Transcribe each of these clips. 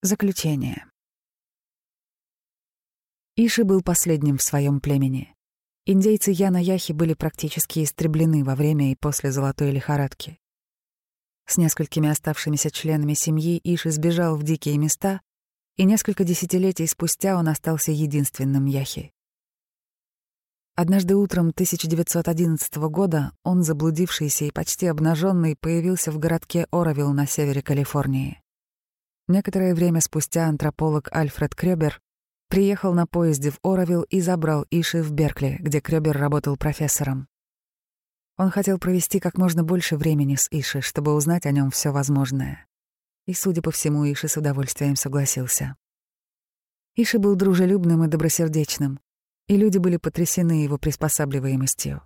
Заключение. Иши был последним в своем племени. Индейцы Яна-Яхи были практически истреблены во время и после золотой лихорадки. С несколькими оставшимися членами семьи Иши сбежал в дикие места, и несколько десятилетий спустя он остался единственным Яхи. Однажды утром 1911 года он, заблудившийся и почти обнаженный, появился в городке Оровилл на севере Калифорнии. Некоторое время спустя антрополог Альфред Крёбер приехал на поезде в Оровилл и забрал Иши в Беркли, где Крёбер работал профессором. Он хотел провести как можно больше времени с Иши, чтобы узнать о нем все возможное. И, судя по всему, Иши с удовольствием согласился. Иши был дружелюбным и добросердечным, и люди были потрясены его приспосабливаемостью.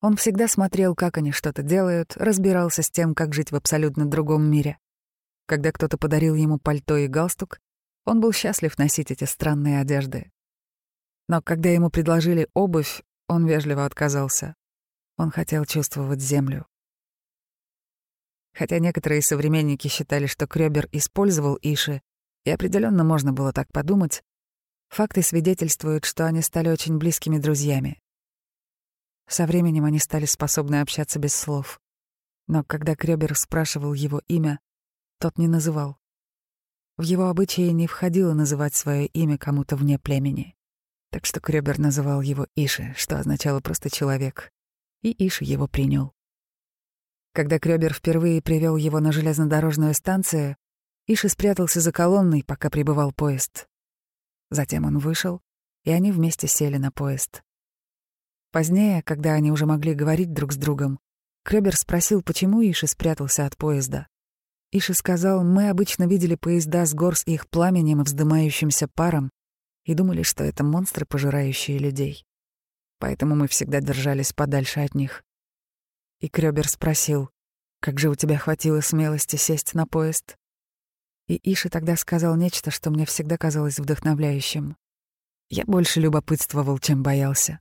Он всегда смотрел, как они что-то делают, разбирался с тем, как жить в абсолютно другом мире. Когда кто-то подарил ему пальто и галстук, он был счастлив носить эти странные одежды. Но когда ему предложили обувь, он вежливо отказался. Он хотел чувствовать землю. Хотя некоторые современники считали, что Крёбер использовал Иши, и определенно можно было так подумать, факты свидетельствуют, что они стали очень близкими друзьями. Со временем они стали способны общаться без слов. Но когда Крёбер спрашивал его имя, тот не называл. В его обычаи не входило называть свое имя кому-то вне племени. Так что Крёбер называл его Иши, что означало просто «человек», и Иши его принял. Когда Крёбер впервые привел его на железнодорожную станцию, Иши спрятался за колонной, пока прибывал поезд. Затем он вышел, и они вместе сели на поезд. Позднее, когда они уже могли говорить друг с другом, Крёбер спросил, почему Иши спрятался от поезда. Иши сказал, мы обычно видели поезда с гор с их пламенем и вздымающимся паром и думали, что это монстры, пожирающие людей. Поэтому мы всегда держались подальше от них. И Крёбер спросил, «Как же у тебя хватило смелости сесть на поезд?» И Иши тогда сказал нечто, что мне всегда казалось вдохновляющим. Я больше любопытствовал, чем боялся.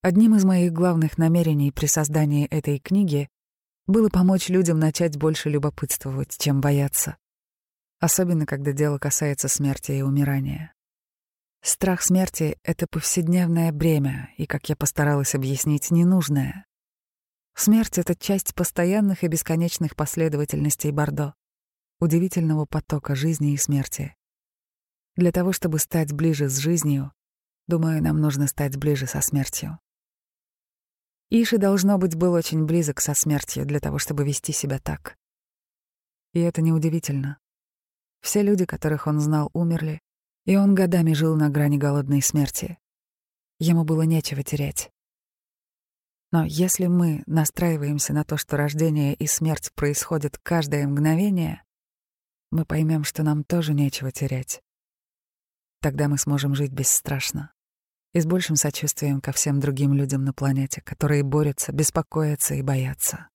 Одним из моих главных намерений при создании этой книги было помочь людям начать больше любопытствовать, чем бояться. Особенно, когда дело касается смерти и умирания. Страх смерти — это повседневное бремя, и, как я постаралась объяснить, ненужное. Смерть — это часть постоянных и бесконечных последовательностей Бордо, удивительного потока жизни и смерти. Для того, чтобы стать ближе с жизнью, думаю, нам нужно стать ближе со смертью. Иши, должно быть, был очень близок со смертью для того, чтобы вести себя так. И это неудивительно. Все люди, которых он знал, умерли, и он годами жил на грани голодной смерти. Ему было нечего терять. Но если мы настраиваемся на то, что рождение и смерть происходят каждое мгновение, мы поймем, что нам тоже нечего терять. Тогда мы сможем жить бесстрашно и с большим сочувствием ко всем другим людям на планете, которые борются, беспокоятся и боятся.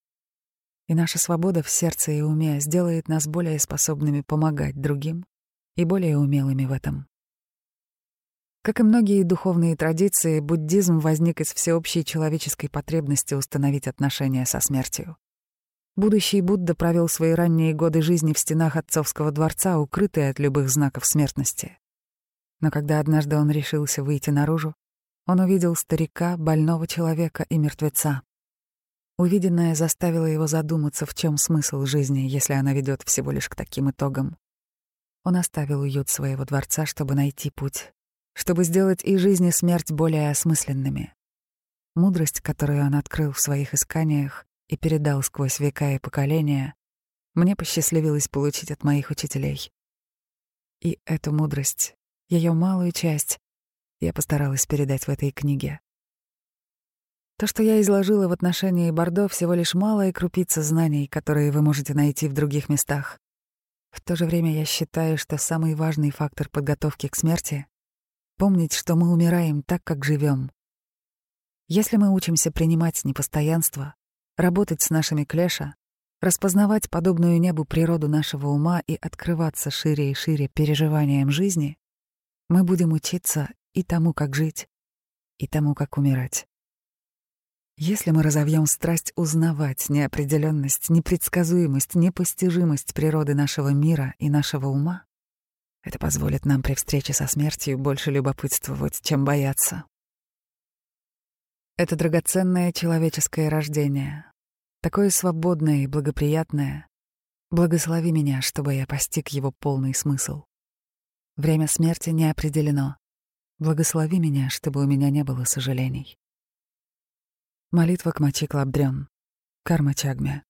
И наша свобода в сердце и уме сделает нас более способными помогать другим и более умелыми в этом. Как и многие духовные традиции, буддизм возник из всеобщей человеческой потребности установить отношения со смертью. Будущий Будда провел свои ранние годы жизни в стенах отцовского дворца, укрытый от любых знаков смертности. Но когда однажды он решился выйти наружу, он увидел старика, больного человека и мертвеца. Увиденное заставило его задуматься, в чем смысл жизни, если она ведет всего лишь к таким итогам. Он оставил уют своего дворца, чтобы найти путь, чтобы сделать и жизнь, и смерть более осмысленными. Мудрость, которую он открыл в своих исканиях и передал сквозь века и поколения, мне посчастливилось получить от моих учителей. И эту мудрость ее малую часть я постаралась передать в этой книге. То, что я изложила в отношении Бордо, всего лишь малая крупица знаний, которые вы можете найти в других местах. В то же время я считаю, что самый важный фактор подготовки к смерти — помнить, что мы умираем так, как живем. Если мы учимся принимать непостоянство, работать с нашими клеша, распознавать подобную небу природу нашего ума и открываться шире и шире переживаниям жизни, мы будем учиться и тому, как жить, и тому, как умирать. Если мы разовьем страсть узнавать неопределенность, непредсказуемость, непостижимость природы нашего мира и нашего ума, это позволит нам при встрече со смертью больше любопытствовать, чем бояться. Это драгоценное человеческое рождение, такое свободное и благоприятное. Благослови меня, чтобы я постиг его полный смысл. Время смерти не определено. Благослови меня, чтобы у меня не было сожалений. Молитва к Мачи Клабдрён. Карма Чагме.